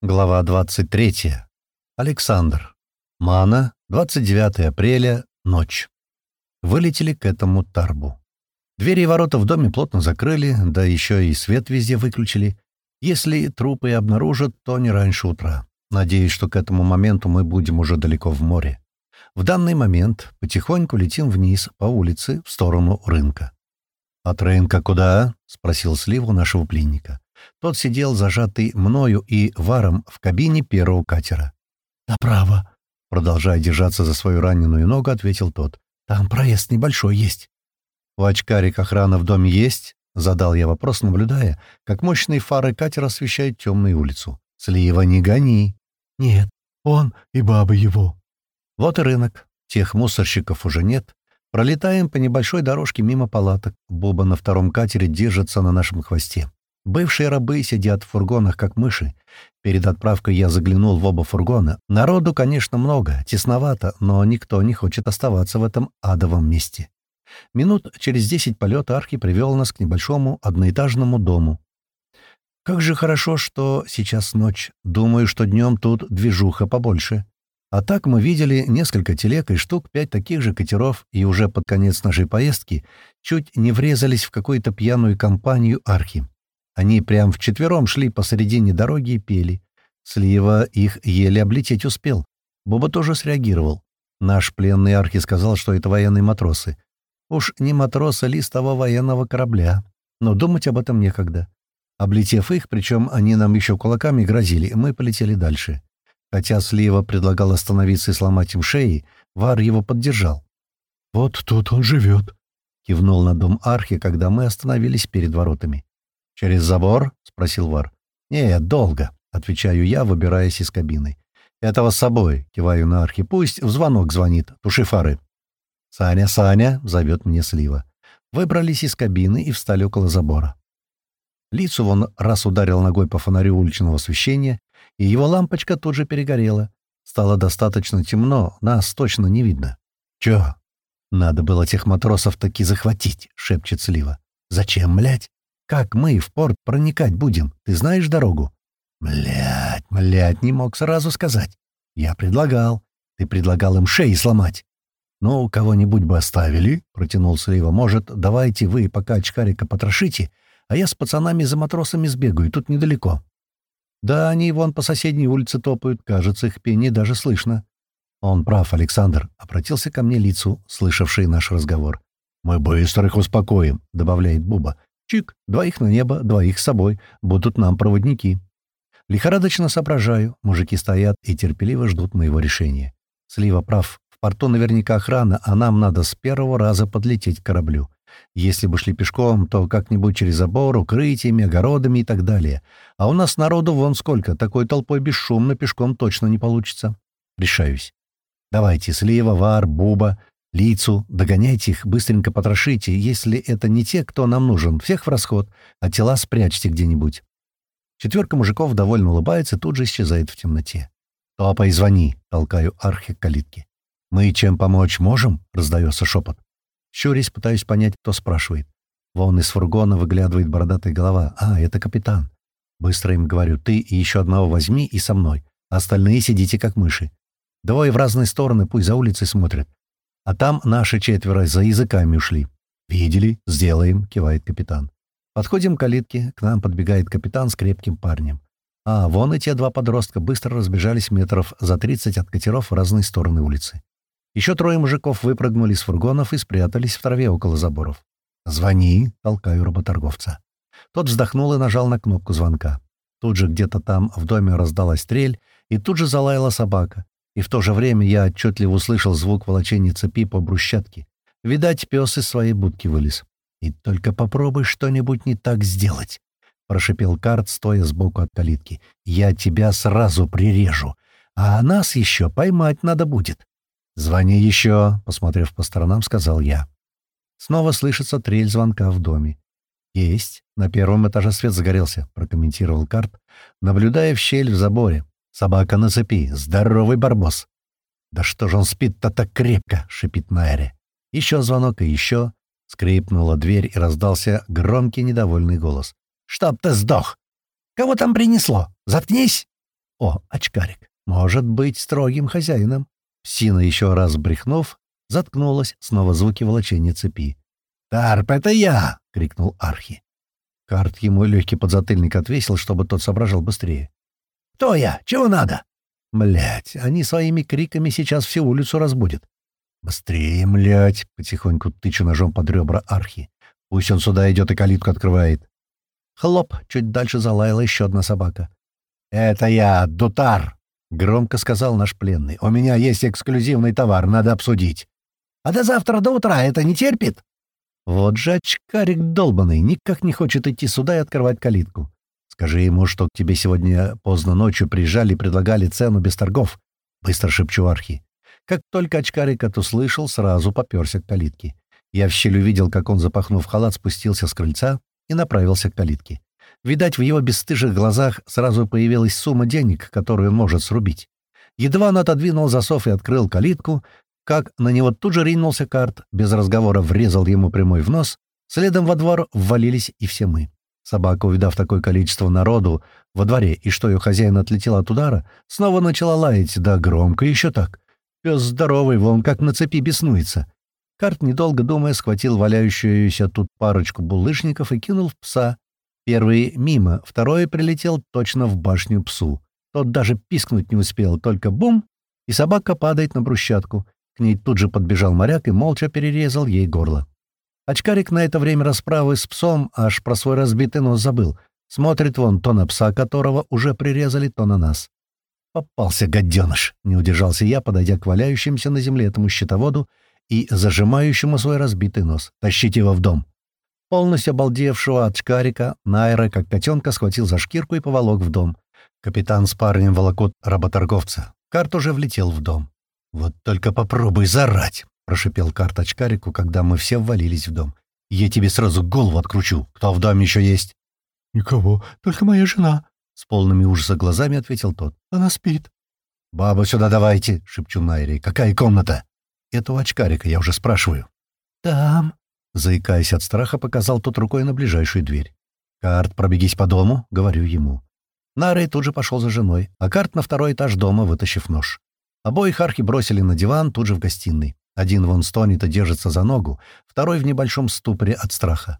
Глава 23. Александр. Мана. 29 апреля. Ночь. Вылетели к этому тарбу. Двери и ворота в доме плотно закрыли, да еще и свет везде выключили. Если трупы обнаружат, то не раньше утра. Надеюсь, что к этому моменту мы будем уже далеко в море. В данный момент потихоньку летим вниз по улице в сторону рынка. «От рынка куда?» — спросил Сливу нашего пленника. Тот сидел зажатый мною и варом в кабине первого катера. «Направо», — продолжая держаться за свою раненую ногу, ответил тот. «Там проезд небольшой есть». «У очкарик охрана в доме есть?» — задал я вопрос, наблюдая, как мощные фары катера освещают темную улицу. «Слива, не гони!» «Нет, он и баба его». Вот и рынок. Тех мусорщиков уже нет. Пролетаем по небольшой дорожке мимо палаток. Боба на втором катере держится на нашем хвосте. Бывшие рабы сидят в фургонах, как мыши. Перед отправкой я заглянул в оба фургона. Народу, конечно, много, тесновато, но никто не хочет оставаться в этом адовом месте. Минут через десять полета Архи привел нас к небольшому одноэтажному дому. Как же хорошо, что сейчас ночь. Думаю, что днем тут движуха побольше. А так мы видели несколько телег и штук пять таких же катеров, и уже под конец нашей поездки чуть не врезались в какую-то пьяную компанию Архи. Они прям вчетвером шли посередине дороги и пели. Слива их еле облететь успел. Боба тоже среагировал. Наш пленный архи сказал, что это военные матросы. Уж не матросы ли военного корабля. Но думать об этом некогда. Облетев их, причем они нам еще кулаками грозили, мы полетели дальше. Хотя Слива предлагал остановиться и сломать им шеи, Вар его поддержал. «Вот тут он живет», — кивнул на дом Архи, когда мы остановились перед воротами. «Через забор?» — спросил Вар. «Нет, долго», — отвечаю я, выбираясь из кабины. «Этого с собой», — киваю на архи. «Пусть в звонок звонит. Туши фары». «Саня, Саня!» — зовет мне Слива. Выбрались из кабины и встали около забора. Лицу он раз ударил ногой по фонарю уличного освещения, и его лампочка тут же перегорела. Стало достаточно темно, нас точно не видно. «Чё?» «Надо было тех матросов таки захватить», — шепчет Слива. «Зачем, млять?» Как мы в порт проникать будем? Ты знаешь дорогу?» «Млять, млять, не мог сразу сказать. Я предлагал. Ты предлагал им шеи сломать». «Ну, кого-нибудь бы оставили», — протянул Слива. «Может, давайте вы пока очкарика потрошите, а я с пацанами за матросами сбегаю, тут недалеко». «Да, они вон по соседней улице топают, кажется, их пение даже слышно». «Он прав, Александр», — обратился ко мне лицу, слышавший наш разговор. «Мы быстро их успокоим», — добавляет Буба. Чик, двоих на небо, двоих с собой. Будут нам проводники. Лихорадочно соображаю. Мужики стоят и терпеливо ждут моего решения. Слива прав. В порту наверняка охрана, а нам надо с первого раза подлететь к кораблю. Если бы шли пешком, то как-нибудь через забор, укрытиями, огородами и так далее. А у нас народу вон сколько, такой толпой бесшумно пешком точно не получится. Решаюсь. Давайте, Слива, Вар, Буба, Лицу, догоняйте их, быстренько потрошите, если это не те, кто нам нужен, всех в расход, а тела спрячьте где-нибудь. Четверка мужиков довольно улыбается и тут же исчезает в темноте. «Топай, звони!» — толкаю архи к калитке. «Мы чем помочь можем?» — раздается шепот. Щурясь, пытаюсь понять, кто спрашивает. Вон из фургона выглядывает бородатая голова. «А, это капитан». Быстро им говорю, «Ты и еще одного возьми и со мной. Остальные сидите как мыши. Двое в разные стороны, пусть за улицей смотрят. А там наши четверо за языками ушли. «Видели? Сделаем», — кивает капитан. Подходим к калитке, к нам подбегает капитан с крепким парнем. А, вон и те два подростка быстро разбежались метров за тридцать от катеров в разные стороны улицы. Еще трое мужиков выпрыгнули из фургонов и спрятались в траве около заборов. «Звони», — толкаю работорговца. Тот вздохнул и нажал на кнопку звонка. Тут же где-то там в доме раздалась стрель, и тут же залаяла собака и в то же время я отчетливо услышал звук волочения цепи по брусчатке. Видать, пес из своей будки вылез. «И только попробуй что-нибудь не так сделать», — прошипел Карт, стоя сбоку от калитки. «Я тебя сразу прирежу, а нас еще поймать надо будет». «Звони еще», — посмотрев по сторонам, сказал я. Снова слышится трель звонка в доме. «Есть. На первом этаже свет загорелся», — прокомментировал Карт, наблюдая в щель в заборе. Собака на цепи. Здоровый барбос. «Да что же он спит-то так крепко?» — шипит Найре. Еще звонок и еще. Скрипнула дверь и раздался громкий недовольный голос. «Чтоб ты сдох! Кого там принесло? Заткнись!» О, очкарик, может быть строгим хозяином. Псина, еще раз брехнув, заткнулась, снова звуки волочения цепи. «Тарп, это я!» — крикнул Архи. Карт ему легкий подзатыльник отвесил, чтобы тот соображал быстрее. «Кто я? Чего надо?» Млять, они своими криками сейчас всю улицу разбудят. «Быстрее, млять!» — потихоньку тычу ножом под ребра Архи. «Пусть он сюда идет и калитку открывает». Хлоп, чуть дальше залаяла еще одна собака. «Это я, Дутар!» — громко сказал наш пленный. «У меня есть эксклюзивный товар, надо обсудить». «А до завтра до утра это не терпит?» Вот же очкарик долбанный, никак не хочет идти сюда и открывать калитку. Скажи ему, что к тебе сегодня поздно ночью приезжали и предлагали цену без торгов. Быстро шепчу Архи. Как только очкарик это услышал, сразу попёрся к калитке. Я в щель увидел, как он, запахнув халат, спустился с крыльца и направился к калитке. Видать, в его бесстыжих глазах сразу появилась сумма денег, которую он может срубить. Едва он отодвинул засов и открыл калитку, как на него тут же ринулся карт, без разговора врезал ему прямой в нос, следом во двор ввалились и все мы. Собака, увидав такое количество народу во дворе и что ее хозяин отлетел от удара, снова начала лаять, да громко еще так. Пес здоровый, вон как на цепи беснуется. Карт, недолго думая, схватил валяющуюся тут парочку булыжников и кинул в пса. Первый мимо, второй прилетел точно в башню псу. Тот даже пискнуть не успел, только бум, и собака падает на брусчатку. К ней тут же подбежал моряк и молча перерезал ей горло. Очкарик на это время расправы с псом аж про свой разбитый нос забыл. Смотрит вон то на пса, которого уже прирезали, то на нас. «Попался, гаденыш!» — не удержался я, подойдя к валяющемуся на земле этому щитоводу и зажимающему свой разбитый нос. «Тащите его в дом!» Полностью обалдевшего от шкарика, Найра, как котенка, схватил за шкирку и поволок в дом. Капитан с парнем волокут работорговца. Карт уже влетел в дом. «Вот только попробуй зарать!» — прошипел Карт очкарику, когда мы все ввалились в дом. «Я тебе сразу голову откручу. Кто в доме еще есть?» «Никого, только моя жена», с полными ужаса глазами ответил тот. «Она спит». «Бабу сюда давайте!» — шепчу Найри. «Какая комната?» «Это у очкарика, я уже спрашиваю». «Там», — заикаясь от страха, показал тот рукой на ближайшую дверь. «Карт, пробегись по дому», — говорю ему. Нарой тут же пошел за женой, а Карт на второй этаж дома, вытащив нож. Обоих архи бросили на диван тут же в гостиной. Один вон стонет и держится за ногу, второй в небольшом ступоре от страха.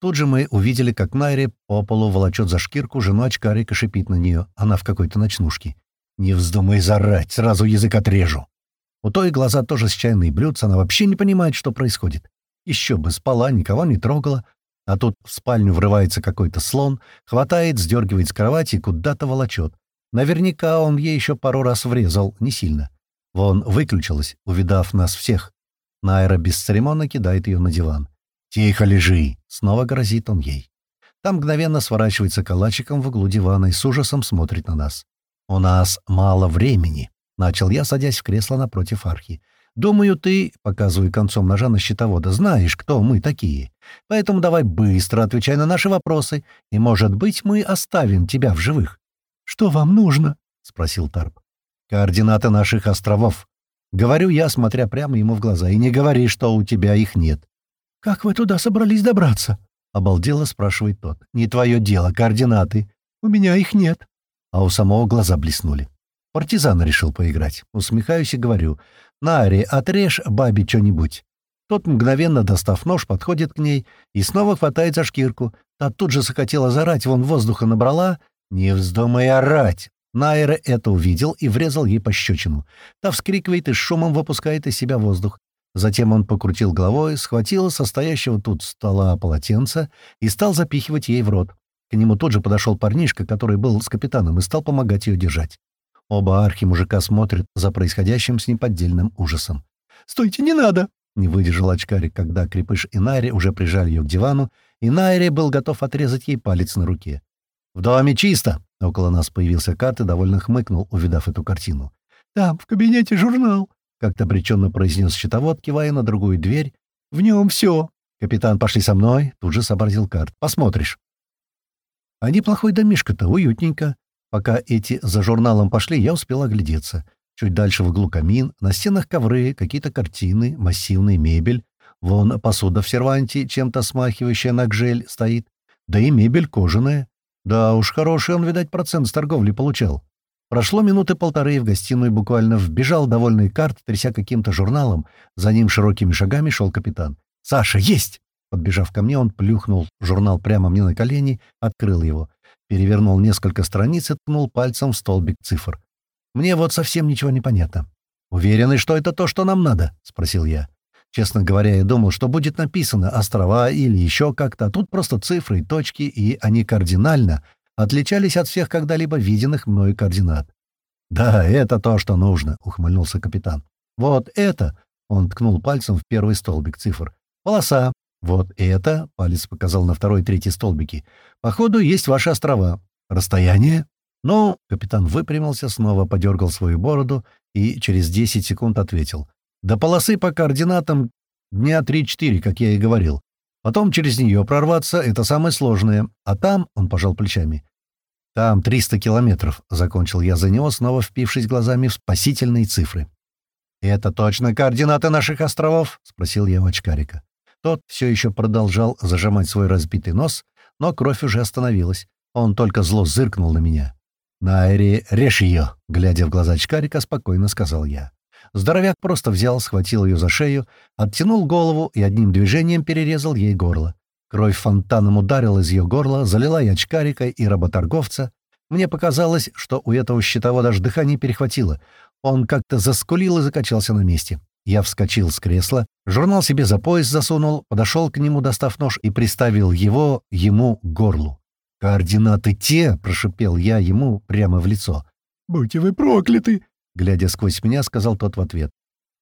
Тут же мы увидели, как Найри по полу волочет за шкирку жену очкарика шипит на нее. Она в какой-то ночнушке. «Не вздумай зарать, сразу язык отрежу!» У той глаза тоже с чайной блюдца, она вообще не понимает, что происходит. Еще бы спала, никого не трогала. А тут в спальню врывается какой-то слон, хватает, сдергивает с кровати и куда-то волочет. Наверняка он ей еще пару раз врезал, не сильно. Вон выключилась, увидав нас всех. Найра бесцеремонно кидает ее на диван. «Тихо лежи!» — снова грозит он ей. Там мгновенно сворачивается калачиком в углу дивана и с ужасом смотрит на нас. «У нас мало времени», — начал я, садясь в кресло напротив архи. «Думаю, ты, — показываю концом ножа на щитовода, — знаешь, кто мы такие. Поэтому давай быстро отвечай на наши вопросы, и, может быть, мы оставим тебя в живых». «Что вам нужно?» — спросил Тарп. «Координаты наших островов». Говорю я, смотря прямо ему в глаза, и не говори, что у тебя их нет. «Как вы туда собрались добраться?» — обалдело спрашивает тот. «Не твое дело, координаты. У меня их нет». А у самого глаза блеснули. Партизан решил поиграть. Усмехаюсь и говорю. «Нари, отрежь бабе что-нибудь». Тот, мгновенно достав нож, подходит к ней и снова хватает за шкирку. Та тут же захотела зарать, вон воздуха набрала. «Не вздумай орать!» Найра это увидел и врезал ей пощечину. Та вскрикивает и шумом выпускает из себя воздух. Затем он покрутил головой, схватил состоящего тут стола полотенца и стал запихивать ей в рот. К нему тут же подошел парнишка, который был с капитаном, и стал помогать ее держать. Оба архи-мужика смотрят за происходящим с неподдельным ужасом. «Стойте, не надо!» — не выдержал очкарик, когда Крепыш и Найри уже прижали ее к дивану, и Найри был готов отрезать ей палец на руке. «В доме чисто!» — около нас появился Кат и довольно хмыкнул, увидав эту картину. «Там, в кабинете, журнал!» Как-то обреченно произнес счетовод, кивая на другую дверь. «В нем все!» «Капитан, пошли со мной!» Тут же сообразил карт. «Посмотришь!» А неплохой домишко-то, уютненько. Пока эти за журналом пошли, я успел оглядеться. Чуть дальше в углу камин, на стенах ковры, какие-то картины, массивная мебель. Вон посуда в серванте, чем-то смахивающая на гжель, стоит. Да и мебель кожаная. Да уж хороший он, видать, процент с торговли получал. Прошло минуты полторы, и в гостиную буквально вбежал довольный карт, тряся каким-то журналом. За ним широкими шагами шел капитан. «Саша, есть!» Подбежав ко мне, он плюхнул журнал прямо мне на колени, открыл его, перевернул несколько страниц и ткнул пальцем в столбик цифр. «Мне вот совсем ничего не понятно». «Уверены, что это то, что нам надо?» — спросил я. Честно говоря, я думал, что будет написано «острова» или еще как-то, тут просто цифры и точки, и они кардинально отличались от всех когда-либо виденных мною координат. «Да, это то, что нужно», — ухмыльнулся капитан. «Вот это», — он ткнул пальцем в первый столбик цифр, — «полоса. Вот это», — палец показал на второй и третий столбики, — «походу, есть ваши острова. Расстояние?» «Ну», — капитан выпрямился, снова подергал свою бороду и через 10 секунд ответил. «До полосы по координатам дня 3-4, как я и говорил. Потом через нее прорваться — это самое сложное. А там, — он пожал плечами, — там 300 километров, — закончил я за него, снова впившись глазами в спасительные цифры. «Это точно координаты наших островов?» — спросил я у очкарика. Тот все еще продолжал зажимать свой разбитый нос, но кровь уже остановилась. Он только зло зыркнул на меня. «Найри, режь ее!» — глядя в глаза очкарика, спокойно сказал я. Здоровяк просто взял, схватил ее за шею, оттянул голову и одним движением перерезал ей горло. Кровь фонтаном ударила из ее горла, залила и очкарика, и работорговца. Мне показалось, что у этого щитового даже дыхание перехватило. Он как-то заскулил и закачался на месте. Я вскочил с кресла, журнал себе за пояс засунул, подошел к нему, достав нож, и приставил его ему к горлу. «Координаты те!» — прошипел я ему прямо в лицо. «Будьте вы прокляты!» Глядя сквозь меня, сказал тот в ответ.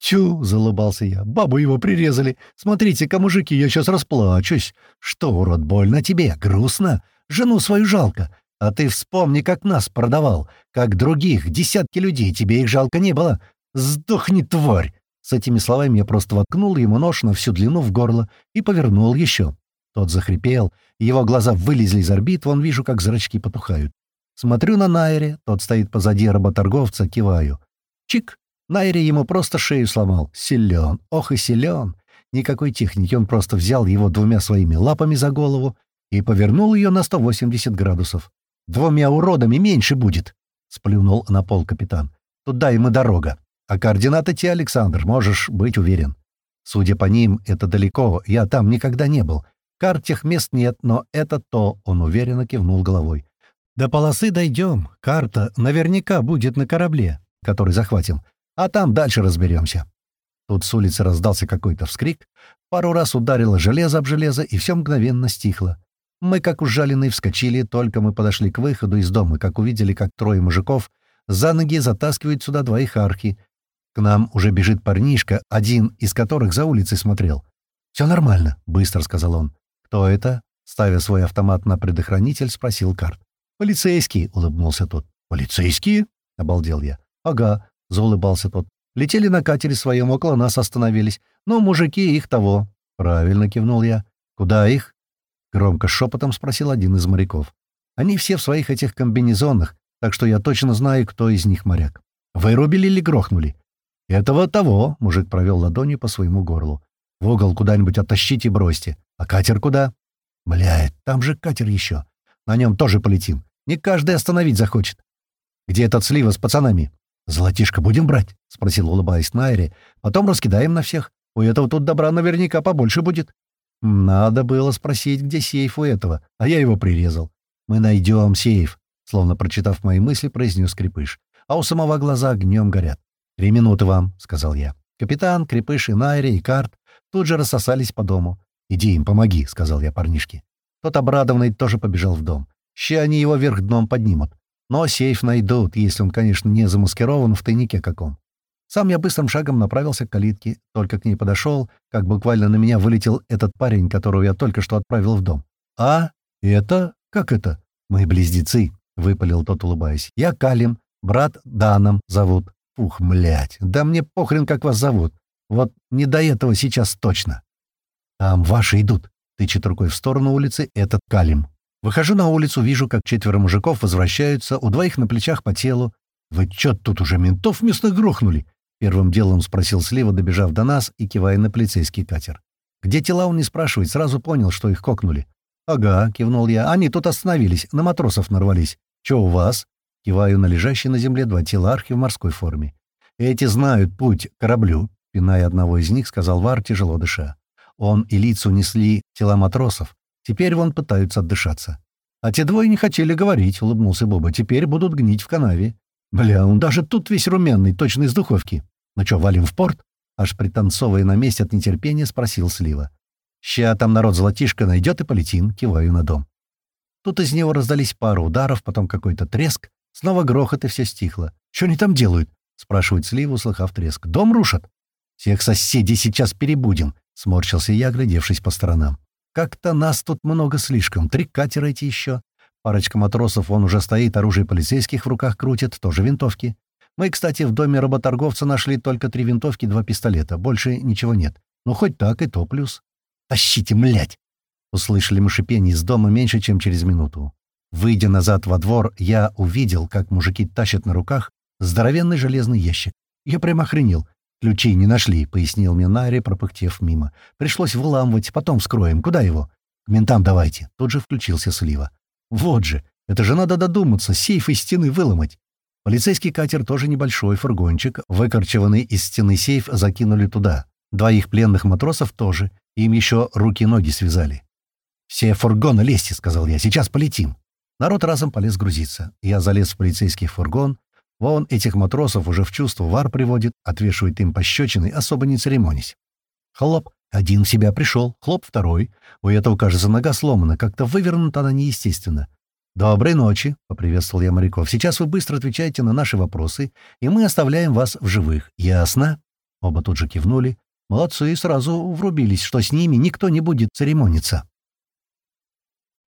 «Тю!» — залыбался я. «Бабу его прирезали! Смотрите-ка, мужики, я сейчас расплачусь! Что, урод, больно тебе? Грустно? Жену свою жалко! А ты вспомни, как нас продавал, как других, десятки людей, тебе их жалко не было! Сдохни, тварь!» С этими словами я просто воткнул ему нож на всю длину в горло и повернул еще. Тот захрипел, его глаза вылезли из орбит, вон вижу, как зрачки потухают. Смотрю на Найре, тот стоит позади работорговца, киваю. Чик! Найре ему просто шею сломал. Силен, ох и силен. Никакой техники, он просто взял его двумя своими лапами за голову и повернул ее на 180 градусов. «Двумя уродами меньше будет!» — сплюнул на пол капитан. «Туда им и дорога. А координаты те, Александр, можешь быть уверен. Судя по ним, это далеко, я там никогда не был. Карт тех мест нет, но это то, — он уверенно кивнул головой. До полосы дойдем. Карта наверняка будет на корабле, который захватим. А там дальше разберемся. Тут с улицы раздался какой-то вскрик, пару раз ударило железо об железо, и все мгновенно стихло. Мы, как ужаленные, вскочили, только мы подошли к выходу из дома, как увидели, как трое мужиков за ноги затаскивают сюда двоих архи. К нам уже бежит парнишка, один из которых за улицей смотрел. «Все нормально», — быстро сказал он. «Кто это?» — ставя свой автомат на предохранитель, спросил Карт. «Полицейские», — улыбнулся тот. «Полицейские?» — обалдел я. «Ага», — заулыбался тот. «Летели на катере своем, около нас остановились. Но мужики их того». «Правильно», — кивнул я. «Куда их?» — громко шепотом спросил один из моряков. «Они все в своих этих комбинезонах, так что я точно знаю, кто из них моряк. Вырубили или грохнули?» «Этого того», — мужик провел ладонью по своему горлу. «В угол куда-нибудь оттащите и бросьте. А катер куда?» «Блядь, там же катер еще. На нем тоже полетим. Не каждый остановить захочет. Где этот слива с пацанами? Золотишко будем брать? — спросил, улыбаясь Найри. Потом раскидаем на всех. У этого тут добра наверняка побольше будет. Надо было спросить, где сейф у этого, а я его прирезал. Мы найдем сейф, словно прочитав мои мысли, произнес Крепыш. А у самого глаза огнем горят. «Три минуты вам», — сказал я. Капитан, Крепыш и Найри и Карт тут же рассосались по дому. «Иди им, помоги», — сказал я парнишке. Тот обрадованный тоже побежал в дом. Ща они его вверх дном поднимут. Но сейф найдут, если он, конечно, не замаскирован в тайнике каком. Сам я быстрым шагом направился к калитке, только к ней подошел, как буквально на меня вылетел этот парень, которого я только что отправил в дом. «А? Это? Как это?» «Мы близнецы», — выпалил тот, улыбаясь. «Я Калим, брат Даном зовут». «Ух, млять, да мне похрен, как вас зовут. Вот не до этого сейчас точно». «Там ваши идут», — тычет рукой в сторону улицы этот Калим. Выхожу на улицу, вижу, как четверо мужиков возвращаются, у двоих на плечах по телу. «Вы чё, тут уже ментов местных грохнули?» Первым делом спросил Слива, добежав до нас и кивая на полицейский катер. Где тела, он не спрашивает, сразу понял, что их кокнули. «Ага», — кивнул я, — «они тут остановились, на матросов нарвались. Чё у вас?» Киваю на лежащие на земле два тела архи в морской форме. «Эти знают путь к кораблю», — пиная одного из них, сказал Вар, тяжело дыша. Он и лицу несли тела матросов. Теперь вон пытаются отдышаться. «А те двое не хотели говорить», — улыбнулся Боба. «Теперь будут гнить в канаве». «Бля, он даже тут весь румяный, точно из духовки». «Ну что, валим в порт?» Аж пританцовывая на месте от нетерпения, спросил Слива. «Ща там народ золотишко найдет и полетим», — киваю на дом. Тут из него раздались пару ударов, потом какой-то треск, снова грохот, и все стихло. «Что они там делают?» — спрашивает Слива, услыхав треск. «Дом рушат?» «Всех соседей сейчас перебудем», — сморщился я, глядевшись по сторонам. «Как-то нас тут много слишком. Три катера эти еще. Парочка матросов, он уже стоит, оружие полицейских в руках крутит, тоже винтовки. Мы, кстати, в доме работорговца нашли только три винтовки два пистолета. Больше ничего нет. Ну, хоть так и то плюс. «Тащите, млять!» Услышали мы шипение из дома меньше, чем через минуту. Выйдя назад во двор, я увидел, как мужики тащат на руках здоровенный железный ящик. Я прямо охренел. «Ключи не нашли», — пояснил мне Нари, пропыхтев мимо. «Пришлось выламывать, потом вскроем. Куда его?» «К ментам давайте». Тут же включился Слива. «Вот же! Это же надо додуматься, сейф из стены выломать». Полицейский катер тоже небольшой, фургончик, выкорчеванный из стены сейф, закинули туда. Двоих пленных матросов тоже. Им еще руки-ноги связали. «Все фургоны лезьте», — сказал я, — «сейчас полетим». Народ разом полез грузиться. Я залез в полицейский фургон. Вон этих матросов уже в чувство вар приводит, отвешивает им пощечины, особо не церемонясь. Хлоп. Один в себя пришел, хлоп второй. У этого, кажется, нога сломана, как-то вывернута она неестественно. «Доброй ночи», — поприветствовал я моряков. «Сейчас вы быстро отвечаете на наши вопросы, и мы оставляем вас в живых. Ясно?» Оба тут же кивнули. Молодцы, сразу врубились, что с ними никто не будет церемониться.